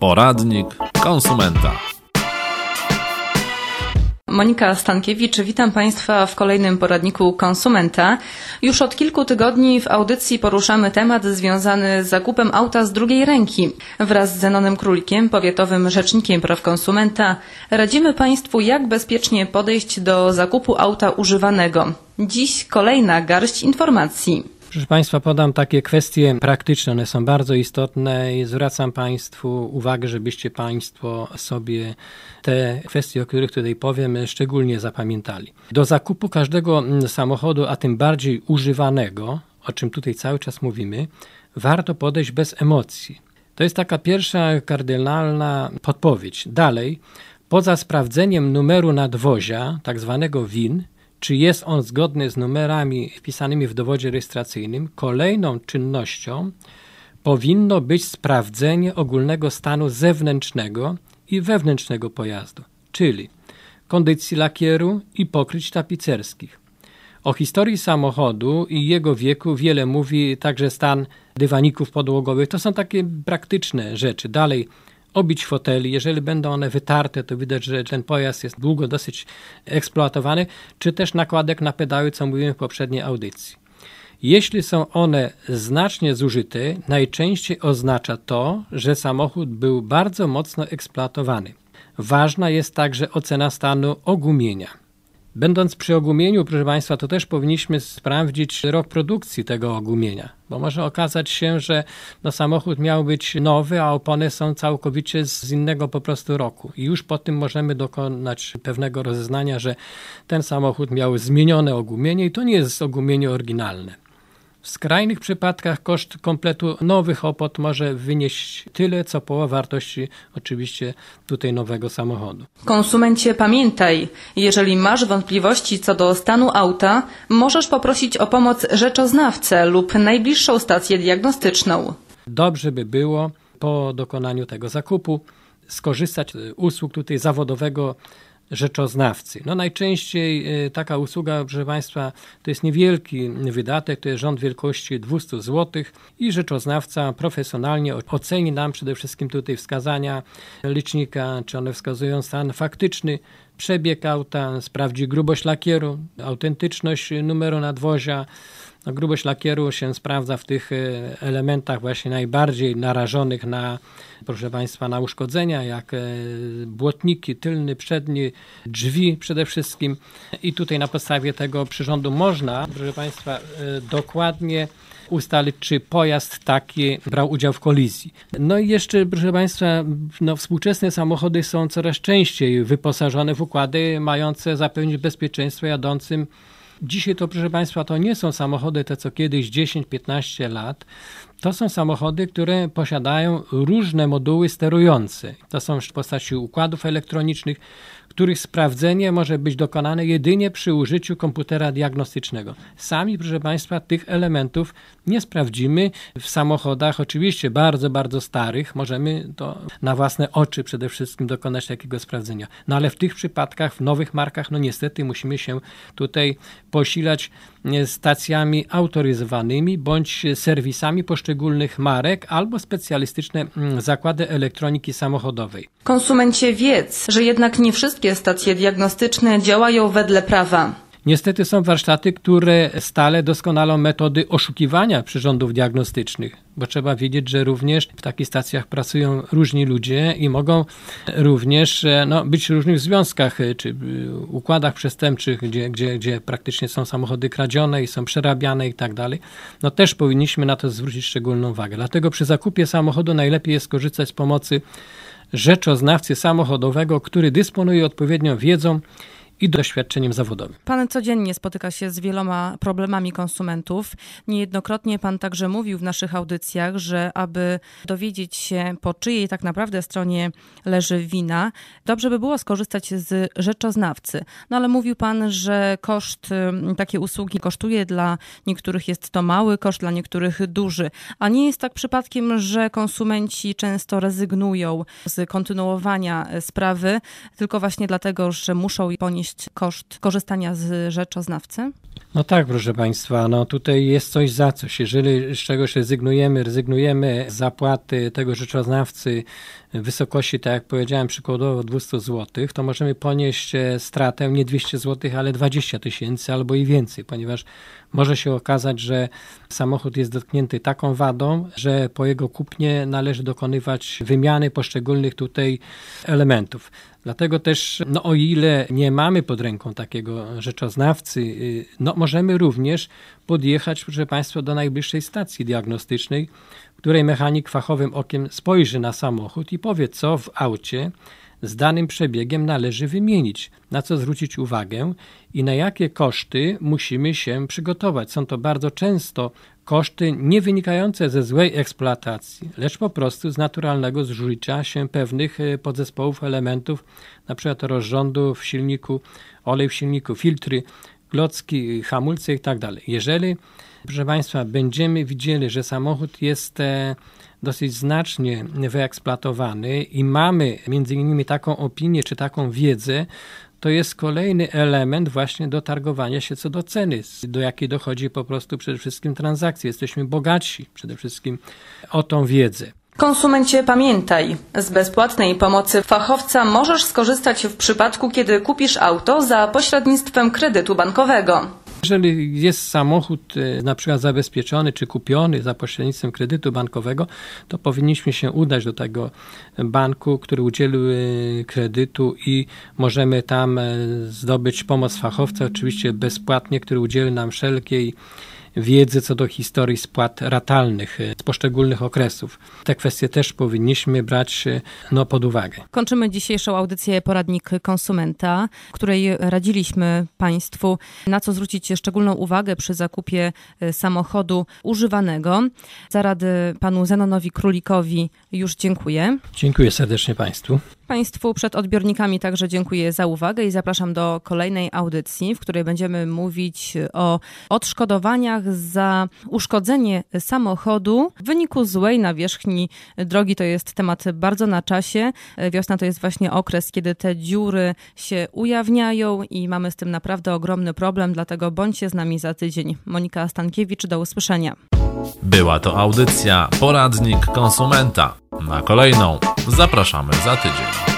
Poradnik konsumenta. Monika Stankiewicz, witam Państwa w kolejnym poradniku konsumenta. Już od kilku tygodni w audycji poruszamy temat związany z zakupem auta z drugiej ręki. Wraz z Zenonem Królikiem, powiatowym rzecznikiem praw konsumenta, radzimy Państwu, jak bezpiecznie podejść do zakupu auta używanego. Dziś kolejna garść informacji. Proszę Państwa, podam takie kwestie praktyczne, one są bardzo istotne i zwracam Państwu uwagę, żebyście Państwo sobie te kwestie, o których tutaj powiem, szczególnie zapamiętali. Do zakupu każdego samochodu, a tym bardziej używanego, o czym tutaj cały czas mówimy, warto podejść bez emocji. To jest taka pierwsza kardynalna podpowiedź. Dalej, poza sprawdzeniem numeru nadwozia, tak zwanego WIN, czy jest on zgodny z numerami wpisanymi w dowodzie rejestracyjnym, kolejną czynnością powinno być sprawdzenie ogólnego stanu zewnętrznego i wewnętrznego pojazdu, czyli kondycji lakieru i pokryć tapicerskich. O historii samochodu i jego wieku wiele mówi także stan dywaników podłogowych. To są takie praktyczne rzeczy. Dalej obić foteli. Jeżeli będą one wytarte, to widać, że ten pojazd jest długo dosyć eksploatowany, czy też nakładek na pedały, co mówiłem w poprzedniej audycji. Jeśli są one znacznie zużyte, najczęściej oznacza to, że samochód był bardzo mocno eksploatowany. Ważna jest także ocena stanu ogumienia. Będąc przy ogumieniu, proszę Państwa, to też powinniśmy sprawdzić rok produkcji tego ogumienia, bo może okazać się, że no, samochód miał być nowy, a opony są całkowicie z innego po prostu roku. I już po tym możemy dokonać pewnego rozeznania, że ten samochód miał zmienione ogumienie i to nie jest ogumienie oryginalne. W skrajnych przypadkach koszt kompletu nowych opot może wynieść tyle, co połowa wartości oczywiście tutaj nowego samochodu. Konsumencie pamiętaj, jeżeli masz wątpliwości co do stanu auta, możesz poprosić o pomoc rzeczoznawcę lub najbliższą stację diagnostyczną. Dobrze by było po dokonaniu tego zakupu skorzystać z usług tutaj zawodowego rzeczoznawcy. No najczęściej y, taka usługa, proszę Państwa, to jest niewielki wydatek, to jest rząd wielkości 200 zł i rzeczoznawca profesjonalnie oceni nam przede wszystkim tutaj wskazania licznika, czy one wskazują stan faktyczny, przebieg auta, sprawdzi grubość lakieru, autentyczność numeru nadwozia, no, grubość lakieru się sprawdza w tych e, elementach właśnie najbardziej narażonych na, proszę Państwa, na uszkodzenia, jak e, błotniki, tylny, przedni, drzwi przede wszystkim. I tutaj na podstawie tego przyrządu można, proszę Państwa, e, dokładnie ustalić, czy pojazd taki brał udział w kolizji. No i jeszcze, proszę Państwa, no, współczesne samochody są coraz częściej wyposażone w układy mające zapewnić bezpieczeństwo jadącym Dzisiaj to, proszę Państwa, to nie są samochody te co kiedyś 10-15 lat. To są samochody, które posiadają różne moduły sterujące. To są w postaci układów elektronicznych, których sprawdzenie może być dokonane jedynie przy użyciu komputera diagnostycznego. Sami, proszę Państwa, tych elementów nie sprawdzimy w samochodach, oczywiście bardzo, bardzo starych. Możemy to na własne oczy przede wszystkim dokonać takiego sprawdzenia. No ale w tych przypadkach, w nowych markach, no niestety musimy się tutaj posilać e, stacjami autoryzowanymi bądź serwisami poszczególnych marek albo specjalistyczne mm, zakłady elektroniki samochodowej. Konsumencie wiedz, że jednak nie wszystkie stacje diagnostyczne działają wedle prawa. Niestety są warsztaty, które stale doskonalą metody oszukiwania przyrządów diagnostycznych, bo trzeba wiedzieć, że również w takich stacjach pracują różni ludzie i mogą również e, no, być w różnych związkach e, czy e, układach przestępczych, gdzie, gdzie, gdzie praktycznie są samochody kradzione i są przerabiane i tak dalej. No też powinniśmy na to zwrócić szczególną uwagę. Dlatego przy zakupie samochodu najlepiej jest korzystać z pomocy rzeczoznawcy samochodowego, który dysponuje odpowiednią wiedzą i doświadczeniem zawodowym. Pan codziennie spotyka się z wieloma problemami konsumentów. Niejednokrotnie pan także mówił w naszych audycjach, że aby dowiedzieć się, po czyjej tak naprawdę stronie leży wina, dobrze by było skorzystać z rzeczoznawcy. No ale mówił pan, że koszt takiej usługi kosztuje dla niektórych jest to mały, koszt dla niektórych duży. A nie jest tak przypadkiem, że konsumenci często rezygnują z kontynuowania sprawy, tylko właśnie dlatego, że muszą ponieść ponieść koszt korzystania z rzeczoznawcy? No tak, proszę Państwa, no tutaj jest coś za coś. Jeżeli z czegoś rezygnujemy, rezygnujemy z zapłaty tego rzeczoznawcy w wysokości, tak jak powiedziałem, przykładowo 200 zł, to możemy ponieść e, stratę nie 200 zł, ale 20 tysięcy albo i więcej, ponieważ może się okazać, że samochód jest dotknięty taką wadą, że po jego kupnie należy dokonywać wymiany poszczególnych tutaj elementów. Dlatego też, no o ile nie mamy pod ręką takiego rzeczoznawcy, y, no możemy również podjechać, proszę Państwa, do najbliższej stacji diagnostycznej, której mechanik fachowym okiem spojrzy na samochód i powie, co w aucie z danym przebiegiem należy wymienić, na co zwrócić uwagę i na jakie koszty musimy się przygotować. Są to bardzo często koszty nie wynikające ze złej eksploatacji, lecz po prostu z naturalnego zużycia się pewnych e, podzespołów elementów, np. rozrządu w silniku, olej w silniku, filtry, klocki, hamulce itd. Tak Jeżeli, proszę Państwa, będziemy widzieli, że samochód jest e, dosyć znacznie wyeksploatowany i mamy między innymi taką opinię czy taką wiedzę, to jest kolejny element właśnie do targowania się co do ceny, do jakiej dochodzi po prostu przede wszystkim transakcji. Jesteśmy bogatsi przede wszystkim o tą wiedzę. Konsumencie pamiętaj, z bezpłatnej pomocy fachowca możesz skorzystać w przypadku, kiedy kupisz auto za pośrednictwem kredytu bankowego. Jeżeli jest samochód e, na przykład zabezpieczony czy kupiony za pośrednictwem kredytu bankowego, to powinniśmy się udać do tego banku, który udzielił e, kredytu i możemy tam e, zdobyć pomoc fachowca, oczywiście bezpłatnie, który udzieli nam wszelkiej wiedzy co do historii spłat ratalnych e, z poszczególnych okresów. Te kwestie też powinniśmy brać e, no, pod uwagę. Kończymy dzisiejszą audycję Poradnik Konsumenta, w której radziliśmy Państwu, na co zwrócić szczególną uwagę przy zakupie e, samochodu używanego. Za rady panu Zenonowi Królikowi już dziękuję. Dziękuję serdecznie Państwu. Państwu przed odbiornikami także dziękuję za uwagę i zapraszam do kolejnej audycji, w której będziemy mówić o odszkodowaniach za uszkodzenie samochodu w wyniku złej nawierzchni drogi. To jest temat bardzo na czasie. Wiosna to jest właśnie okres, kiedy te dziury się ujawniają i mamy z tym naprawdę ogromny problem, dlatego bądźcie z nami za tydzień. Monika Stankiewicz, do usłyszenia. Była to audycja Poradnik Konsumenta. Na kolejną zapraszamy za tydzień.